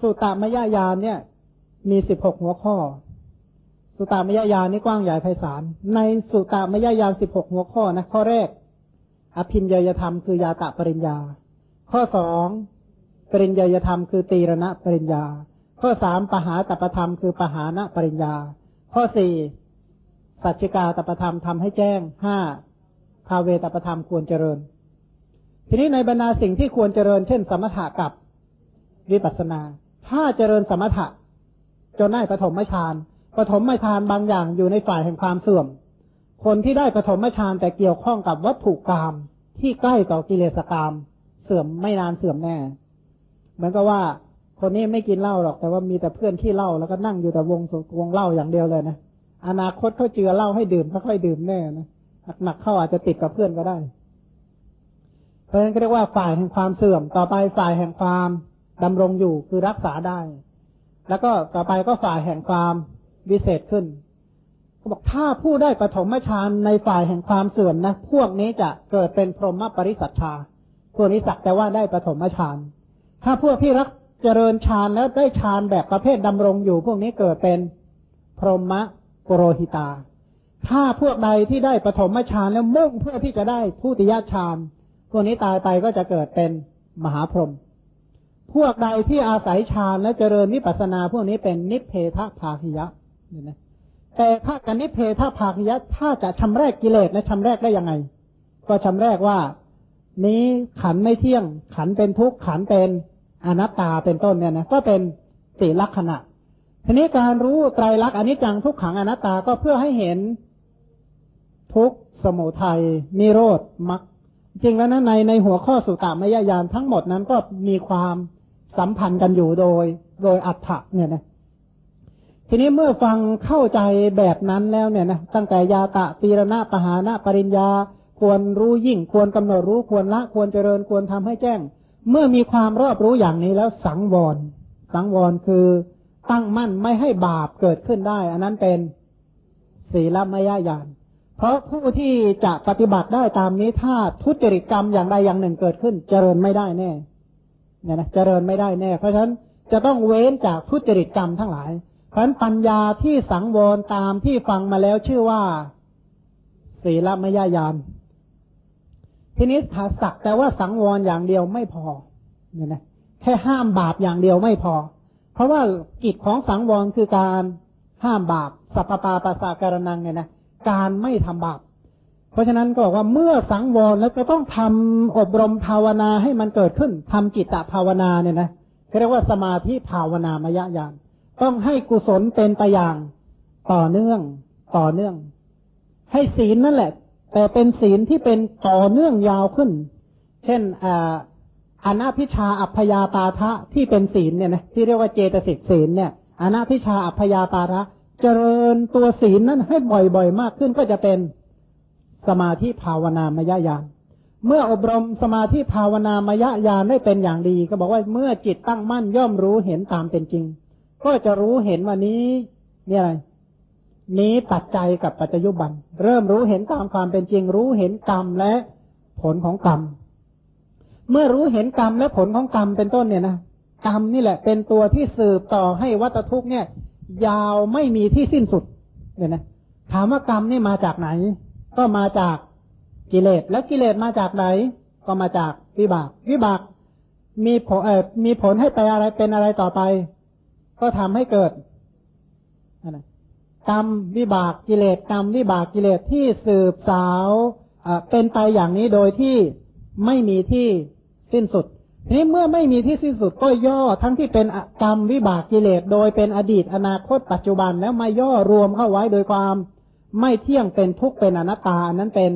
สุตามยญาณเนี่ย มีสิบหกหัวข้อ สุตามยญาณนี่กว้างใหญ่ไพศาล ในสุตามยญาณสิบหกหัวข้อนะข้อแรก อภินยยธรรมคือยาตะปริญญา ข้อสองปริญญยธรรมคือตีรณะปริญญา ข้อสามปหาตปธรรมคือปหานะปริญญา ข้อสี่สัจจิกาตปธรรมทำให้แจ้งห้าภาเวตปธรรมควรเจริญ ทีนี้ในบรรดาสิ่งที่ควรเจริญเช่น สมถะกับ วิปัสสนา ถ้าเจริญสมถะจนได้ปฐมฌานปฐมฌานบางอย่างอยู่ในฝ่ายแห่งความเสื่อม คนที่ได้ปฐมฌานแต่เกี่ยวข้องกับวัตถุกรรมที่ใกล้ต่อกิเลสกรรมเสื่อมไม่นานเสื่อมแน่ เหมือนกับว่า คนนี้ไม่กินเหล้าหรอกแต่ว่ามีแต่เพื่อนที่เหล้าแล้วก็นั่งอยู่แต่วงวงเหล้าอย่างเดียวเลยนะอนาคตเขาเจือเหล้าให้ดื่มค่อยดื่มแน่นะหนักๆเข้าอาจจะติดกับเพื่อนก็ได้ เพราะฉะนั้นก็เรียกว่าฝ่ายแห่งความเสื่อมต่อไปฝ่ายแห่งความ ดำรงอยู่คือรักษาได้ แล้วก็ต่อไปก็ฝ่ายแห่งความวิเศษขึ้นเขาบอกถ้าผู้ได้ปฐมฌานในฝ่ายแห่งความเสื่อมนะ พวกนี้จะเกิดเป็นพรหมปริสัทธาพวกนี้สักแต่ว่าได้ปฐมฌาน ถ้าพวกที่รักเจริญฌานแล้วได้ฌานแบบประเภทดำรงอยู่ พวกนี้เกิดเป็นพรหมปุโรหิตา ถ้าพวกใดที่ได้ปฐมฌานแล้วมุ่งเพื่อที่จะได้ผู้ติยฌาน พวกนี้ตายไปก็จะเกิดเป็นมหาพรหม พวกใดที่อาศัยฌานและเจริญนิพพานาพวกนี้เป็นนิเพทภาคิยะเนี่ยนะแต่ถ้ากันนิเพทภาคิยะถ้าจะชำแรกกิเลสนะชำแรกได้ยังไง ก็ชำแรกว่า นี้ขันไม่เที่ยง ขันเป็นทุกข์ขันเป็นอนัตตาเป็นต้นเนี่ยนะก็เป็นสี่ลักษณะทีนี้การรู้ไตรลักษณ์อนิจจังทุกขังอนัตตาก็เพื่อให้เห็นทุกสมุทัยนิโรธมรรคจริงแล้วนะในในหัวข้อสุตตามยญาณทั้งหมดนั้นก็มีความ สัมพันธ์กันอยู่โดย โดยอัฏฐะเนี่ยนะทีนี้เมื่อฟังเข้าใจแบบนั้นแล้วเนี่ยนะตั้งแต่ยาตะตีรณะปหานะปริญญา ควรรู้ยิ่ง ควรกำหนดรู้ควรละควรเจริญควรทำให้แจ้ง เมื่อมีความรอบรู้อย่างนี้แล้วสังวร สังวรคือตั้งมั่นไม่ให้บาปเกิดขึ้นได้ อันนั้นเป็นศีลมยญาณเพราะผู้ที่จะปฏิบัติได้ตามนี้ถ้าทุจริตกรรมอย่างใดอย่างหนึ่งเกิดขึ้น เจริญไม่ได้แน่ เนี่ยนะเจริญไม่ได้แน่ เพราะฉะนั้นจะต้องเว้นจากทุจริตกรรมทั้งหลาย เพราะฉะนั้นปัญญาที่สังวรตามที่ฟังมาแล้วชื่อว่าศีลมยญาณทีนี้ถ้าสักแต่ว่าสังวรอย่างเดียวไม่พอ เนี่ยนะแค่ห้ามบาปอย่างเดียวไม่พอ เพราะว่ากิจของสังวรคือการห้ามบาปสัพปาปัสสะการนังเนี่ยนะการไม่ทำบาป เพราะฉะนั้นก็บอกว่าเมื่อสังวรแล้วก็ต้องทำอบรมภาวนาให้มันเกิดขึ้นทำจิตตภาวนาเนี่ยนะเรียกว่าสมาธิภาวนามยญาณต้องให้กุศลเป็นไปอย่างต่อเนื่องต่อเนื่อง ให้ศีลนั่นแหละ แต่เป็นศีลที่เป็นต่อเนื่องยาวขึ้น เช่นอ่าอนาพิชาอัพยาปาทะที่เป็นศีลเนี่ยนะที่เรียกว่าเจตสิกศีลเนี่ยอนาพิชาอัพยาปาทะเจริญตัวศีลนั้นให้บ่อยๆมากขึ้นก็จะเป็น สมาธิภาวนามยญาณเมื่ออบรมสมาธิภาวนามยญาณได้เป็นอย่างดี ก็บอกว่าเมื่อจิตตั้งมั่นย่อมรู้เห็นตามเป็นจริง ก็จะรู้เห็นว่านี้นี่อะไร นี้ปัจจัยกับปัจจยุบัน เริ่มรู้เห็นตามความเป็นจริง รู้เห็นกรรมและผลของกรรม เมื่อรู้เห็นกรรมและผลของกรรมเป็นต้นเนี่ยนะกรรมนี่แหละ เป็นตัวที่สืบต่อให้วัตทุกเนี่ย ยาวไม่มีที่สิ้นสุด เนี่ยนะถามว่ากรรมนี่มาจากไหน ก็มาจากกิเลส แล้วกิเลสมาจากไหน ก็มาจากวิบาก วิบาก มีผลเอ่อมีผลให้ไปอะไรเป็นอะไรต่อไป ก็ทำให้เกิดกรรมวิบากกิเลสกรรมวิบากกิเลสที่สืบสาวเป็นไปอย่างนี้โดยที่ไม่มีที่สิ้นสุดนี้เมื่อไม่มีที่สิ้นสุดก็ย่อทั้งที่เป็นกรรมวิบากกิเลส โดยเป็นอดีตอนาคตปัจจุบันแล้วมาย่อรวมเข้าไว้โดยความ ไม่เที่ยงเป็นทุกข์เป็นอนัตตานั้นเป็น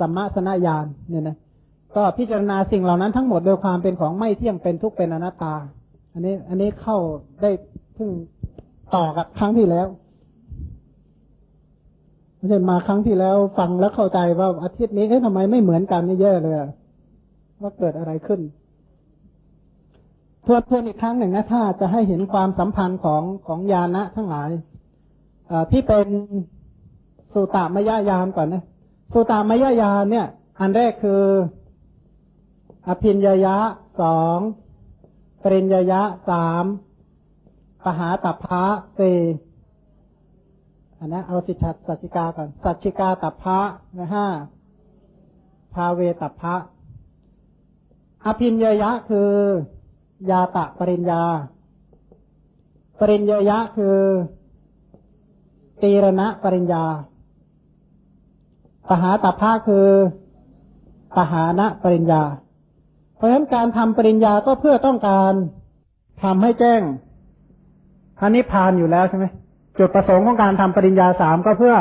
สัมมาสนญาณเนี่ยนะก็พิจารณาสิ่งเหล่านั้นทั้งหมดโดยความเป็นของไม่เที่ยงเป็นทุกข์เป็นอนัตตา อันนี้อันนี้เข้าได้เพิ่งต่อกับครั้งที่แล้วไม่ใช่มาครั้งที่แล้วฟังแล้วเข้าใจว่าอาทิตย์นี้เอ๊ะทำไมไม่เหมือนกันนี่แย่เลยว่าเกิดอะไรขึ้นทวนทวนอีกครั้งหนึ่งนะถ้าจะให้เห็นความสัมพันธ์ของของญาณะทั้งหลาย ที่เป็นสุตามยญาณก่อนนะสุตามยญาณเนี่ย อันแรกคือ อภินยยะสองปริญญายะสามปหาตัพพะสี่อันนะเอาสิทธัสัจจิกาก่อนสัจจิกาตัพพะนะห้าพาเวตัพพะอภินญายะคือ ยาตะปริญญา ปริญญายะคือ ตีรณะปริญญา ปหาตัพพะคือปหานะปริญญา เพราะฉะนั้นการทำปริญญาก็เพื่อต้องการทำให้แจ้งพระนิพพานอยู่แล้วใช่ไหมจุดประสงค์ของการทำปริญญาสามก็เพื่อ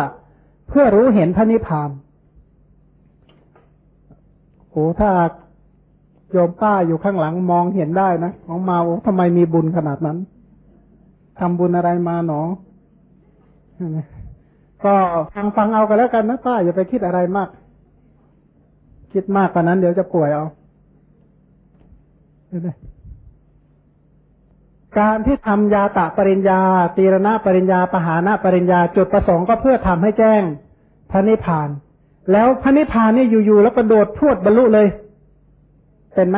เพื่อรู้เห็นพระนิพพานโอ้ถ้าโยมป้าอยู่ข้างหลังมองเห็นได้นะมองมาโอ้ทำไมมีบุญขนาดนั้นทำบุญอะไรมาหนอ ก็ฟังฟังเอากันแล้วกันนะป้าอย่าไปคิดอะไรมาก คิดมากกว่านั้นเดี๋ยวจะป่วยเอาการที่ทำยาตะปริญญา ตีรณะปริญญา ปหานะปริญญา จุดประสงค์ก็เพื่อทำให้แจ้งพระนิพพาน แล้วพระนิพพานนี่อยู่ๆแล้วกระโดดพรวดบรรลุเลย เป็นไหม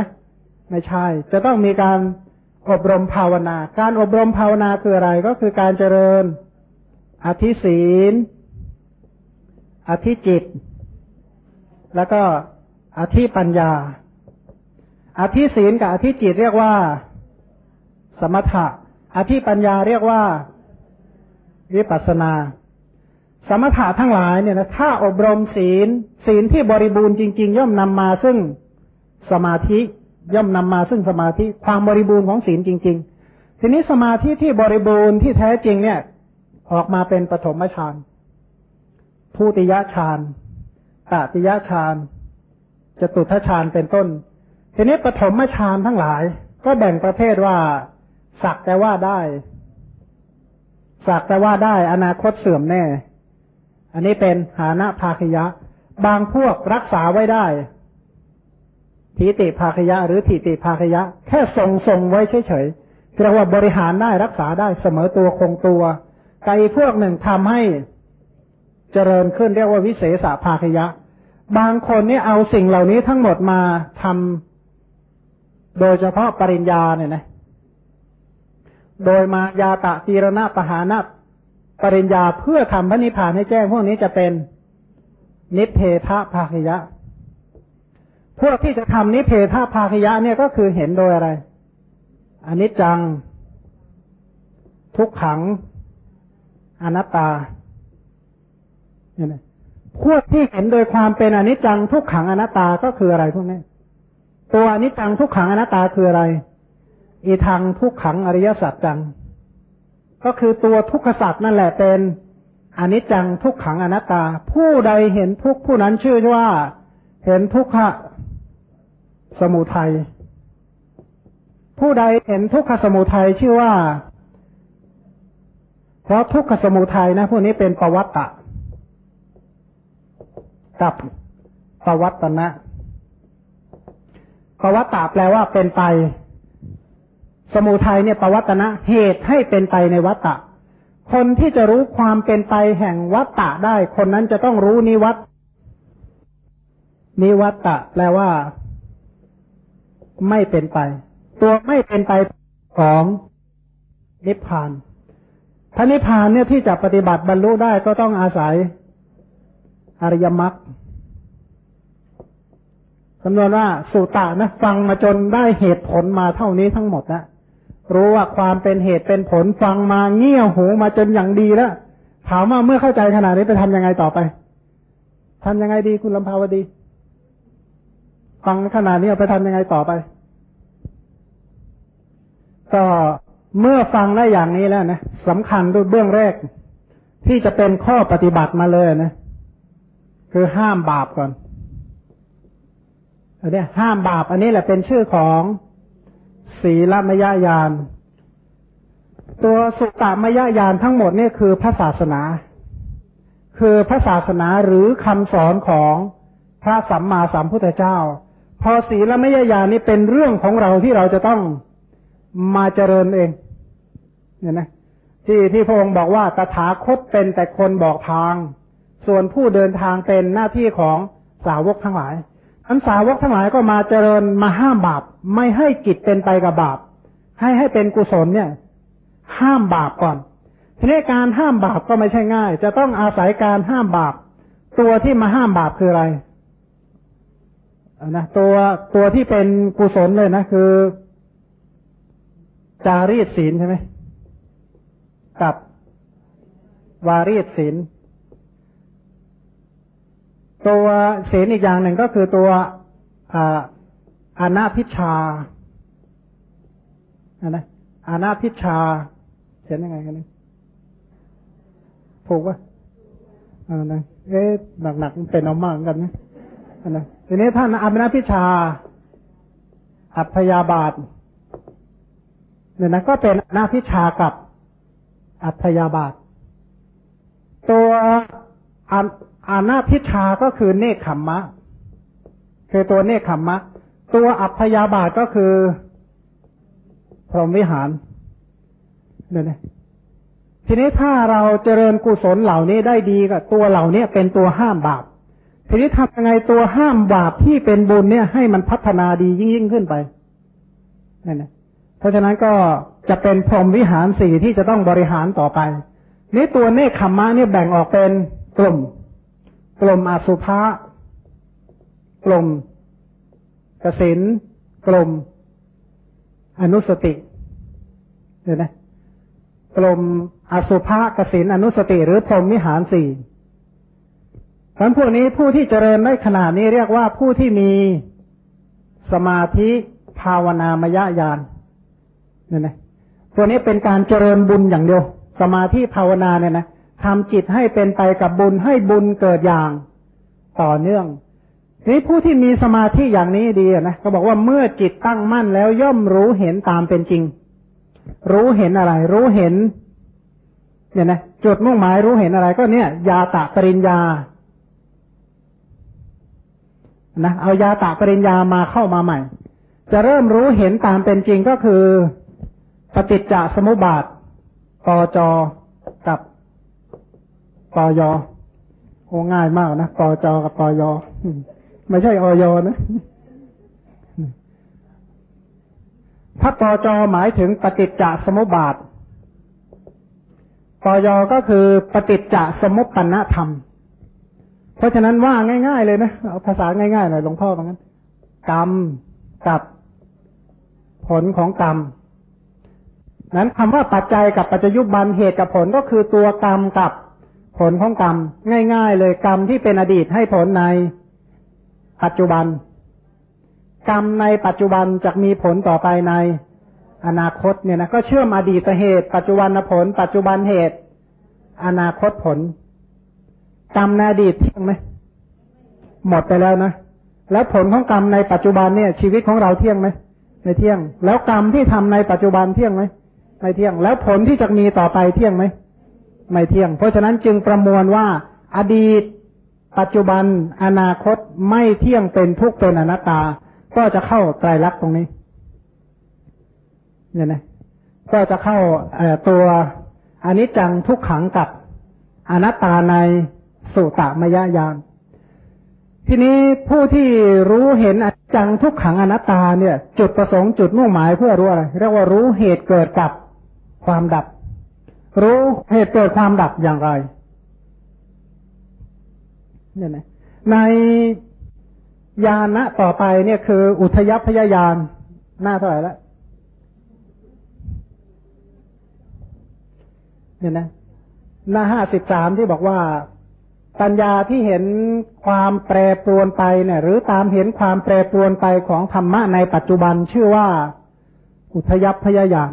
ไม่ใช่ จะต้องมีการอบรมภาวนา การอบรมภาวนาคืออะไรก็คือการเจริญ อธิศีล อธิจิต แล้วก็อธิปัญญา อธิศีลกับอธิจิตเรียกว่า สมถะ อธิปัญญาเรียกว่าวิปัสนา สมถะทั้งหลายเนี่ยนะถ้าอบรมศีล ศีลที่บริบูรณ์จริง ๆ ย่อมนำมาซึ่งสมาธิย่อมนำมาซึ่งสมาธิความบริบูรณ์ของศีลจริง ๆ ทีนี้สมาธิที่บริบูรณ์ที่แท้จริงเนี่ย ออกมาเป็นปฐมฌานทุติยฌานตติยฌานจตุทฌานเป็นต้น ทีนี้ปฐมฌานทั้งหลาย ก็แบ่งประเภทว่า สักแต่ว่าได้ สักแต่ว่าได้ อนาคตเสื่อมแน่ อันนี้เป็นหานะภาคยะ บางพวกรักษาไว้ได้ทีติภาคยะ หรือทีติภาคยะ แค่ทรงทรงไว้เฉยๆเรียกว่าบริหารได้รักษาได้เสมอตัวคงตัว ไกพวกหนึ่งทำให้เจริญขึ้นเรียกว่าวิเศษภาคยะ บางคนนี่เอาสิ่งเหล่านี้ทั้งหมดมาทำโดยเฉพาะปริญญาเนี่ยนะ โดยมายาตะตีรณะปหานะปริญญาเพื่อทำพระนิพพานให้แจ้งพวกนี้จะเป็นนิเพทภาคยะ พวกที่จะทำนิเพทภาคยะเนี่ยก็คือเห็นโดยอะไรอนิจจัง ทุกขัง อนัตตาเนี่ยพวกที่เห็นโดยความเป็นอนิจจังทุกขังอนัตตาก็คืออะไรพวกนี้ตัวอนิจจังทุกขังอนัตตาคืออะไร อีทางทุกขังอริยสัจจัง ก็คือตัวทุกขสัจนั่นแหละเป็นอนิจจังทุกขังอนัตตา ผู้ใดเห็นทุกผู้นั้นชื่อว่า เห็นทุกขะสมุทัยผู้ใดเห็นทุกขสมุทัยชื่อว่า เพราะทุกขสมุทัยนะพวกนี้เป็นปวัตตะกับปวัตตนะปวัตตะแปลว่าเป็นไป สมุทัยเนี่ยปวัตนะเหตุให้เป็นไปในวัตตะ คนที่จะรู้ความเป็นไปแห่งวัตตะได้ คนนั้นจะต้องรู้นิวัตนิวัตตะ แปลว่า ไม่เป็นไป ตัวไม่เป็นไปของนิพพาน พระนิพพานเนี่ยที่จะปฏิบัติบรรลุได้ก็ต้องอาศัยอริยมรรคสำนวนว่าสุตะนะฟังมาจนได้เหตุผลมาเท่านี้ทั้งหมดนะรู้ว่าความเป็นเหตุเป็นผลฟังมาเงี่ยวหูมาจนอย่างดีแล้วถามว่าเมื่อเข้าใจขนาดนี้ไปทำยังไงต่อไปทำยังไงดีคุณลำพาวดี ฟังขนาดนี้ไปทำยังไงต่อไป ก็ เมื่อฟังได้อย่างนี้แล้วนะสำคัญด้วยเบื้องแรก ที่จะเป็นข้อปฏิบัติมาเลยนะ คือห้ามบาปก่อนอันนี้ห้ามบาป อันนี้แหละเป็นชื่อของศีลมยญาณตัวสุตตมยญาณทั้งหมดนี่คือพระศาสนา คือพระศาสนาหรือคำสอนของพระสัมมาสัมพุทธเจ้า พอศีลมยญาณนี่เป็นเรื่องของเราที่เราจะต้อง มาเจริญเอง เนี่ยนะ ที่ที่พระองค์บอกว่าตถาคตเป็นแต่คนบอกทาง ส่วนผู้เดินทางเป็นหน้าที่ของสาวกทั้งหลายอันสาวกทั้งหลายก็มาเจริญมาห้ามบาป ไม่ให้จิตเป็นไปกับบาป ให้ให้เป็นกุศลเนี่ย ห้ามบาปก่อนทีนี้การห้ามบาปก็ไม่ใช่ง่าย จะต้องอาศัยการห้ามบาป ตัวที่มาห้ามบาปคืออะไรนะตัวตัวที่เป็นกุศลเลยนะคือ จารีตศีลใช่ไหมกับวารีตศีล ตัวศีลอีกอย่างหนึ่งก็คือตัวอานาพิชาอันนะอานาพิชาเขียนยังไงกันนี่ถูกปะอ่านะเอ๊ะหนักๆเป็นเอามากกันนะอันนะทีนี้ท่านอานาพิชา อัพยาบาท เนี่ยนะก็เป็นอานาพิชากับอัพยาบาท ตัวอานาพิชาก็คือเนคขมมะ คือตัวเนคขมมะ ตัวอัพยาบาทก็คือพรหมวิหารเนี่ยนะทีนี้ถ้าเราเจริญกุศลเหล่านี้ได้ดีกับตัวเหล่านี้เป็นตัวห้ามบาป ทีนี้ทำยังไงตัวห้ามบาปที่เป็นบุญเนี่ยให้มันพัฒนาดียิ่งยิ่งขึ้นไปนั่นนะ เพราะฉะนั้นก็จะเป็นพรหมวิหารสี่ที่จะต้องบริหารต่อไปนี้ตัวเนคขมมะเนี่ยแบ่งออกเป็นกลุ่ม กลุ่มอสุภะกลุ่มกสินกลุ่มอนุสติเห็นไหมกลมอสุภะกสินอนุสติ หรือพรหมวิหารสี่เพราะพวกนี้ผู้ที่เจริญได้ขนาดนี้เรียกว่าผู้ที่มีสมาธิภาวนามยญาณ เนี่ยนะพวนี้เป็นการเจริญบุญอย่างเดียว สมาธิภาวนาเนี่ยนะทำจิตให้เป็นไปกับบุญให้บุญเกิดอย่างต่อเนื่องนี้ผู้ที่มีสมาธิอย่างนี้ดีนะก็บอกว่าเมื่อจิตตั้งมั่นแล้วย่อมรู้เห็นตามเป็นจริง รู้เห็นอะไร รู้เห็น เนี่ยนะจุดมุ่งหมายรู้เห็นอะไรก็เนี่ย ยาตะปริญญานะเอายาตะปริญญามาเข้ามาใหม่ จะเริ่มรู้เห็นตามเป็นจริงก็คือ ปฏิจจสมุปบาทปจกับปยโอ้ง่ายมากนะปจกับปยไม่ใช่อยนะถ้าปจหมายถึงปฏิจจสมุปบาทปยก็คือปฏิจจสมุปปนธรรม เพราะฉะนั้นว่าง่าย ๆ เลยนะเอาภาษาง่ายๆหน่อยหลวงพ่อว่างั้น กรรมกับผลของกรรม นั้นคำว่าปัจจัยกับปัจจยุบันเหตุกับผลก็คือตัวกรรมกับผลของกรรม ง่ายๆ เลยกรรมที่เป็นอดีตให้ผลในปัจจุบัน กรรมในปัจจุบันจะมีผลต่อไปในอนาคตเนี่ยนะก็เชื่อมอดีตเหตุ ปัจจุบันผล ปัจจุบันเหตุ อนาคตผล กรรมในอดีตเที่ยงไหมหมดไปแล้วนะแล้วผลของกรรมในปัจจุบันเนี่ย ชีวิตของเราเที่ยงไหมไม่เที่ยง แล้วกรรมที่ทำในปัจจุบันเที่ยงไหม ไม่เที่ยง แล้วผลที่จะมีต่อไปเที่ยงไหมไม่เที่ยง เพราะฉะนั้นจึงประมวลว่าอดีต ปัจจุบัน อนาคตไม่เที่ยงเป็นทุกเป็นอนัตตา ก็จะเข้าไตรลักษณ์ตรงนี้ เนี่ยนะก็จะเข้าตัวอนิจจังทุกขังกับอนัตตาในสุตมยญาณทีนี้ผู้ที่รู้เห็นอนิจจังทุกขังอนัตตาเนี่ย จุดประสงค์จุดมุ่งหมายเพื่อรู้อะไรเรียกว่ารู้เหตุเกิดกับ ความดับ รู้เหตุเกิดความดับอย่างไรเนี่ยนะในยานะต่อไปเนี่ยคือ อุทยพยายานหน้าเท่าไหร่แล้วเนี่ยนะหน้าห้าสิบสามที่บอกว่า ปัญญาที่เห็นความแปรปรวนไปเนี่ย หรือตามเห็นความแปรปรวนไปของธรรมะในปัจจุบันชื่อว่า อุทยพยายาน